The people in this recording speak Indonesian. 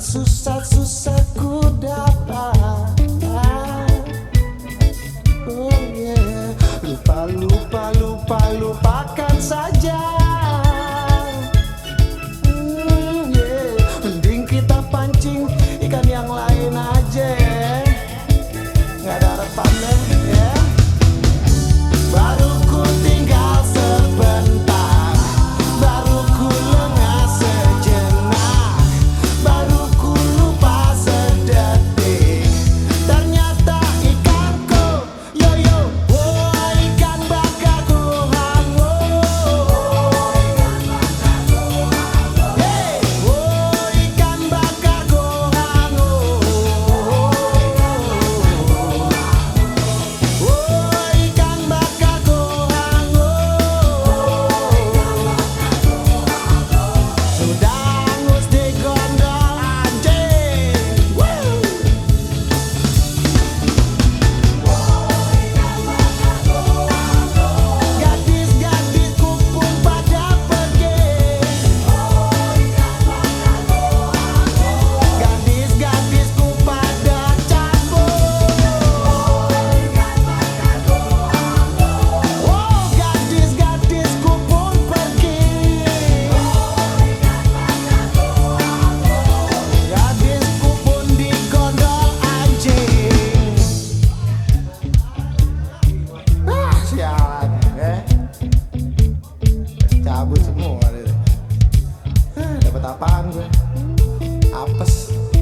Susah-susah ku dapat Oh yeah. Lupa, lupa, purpose.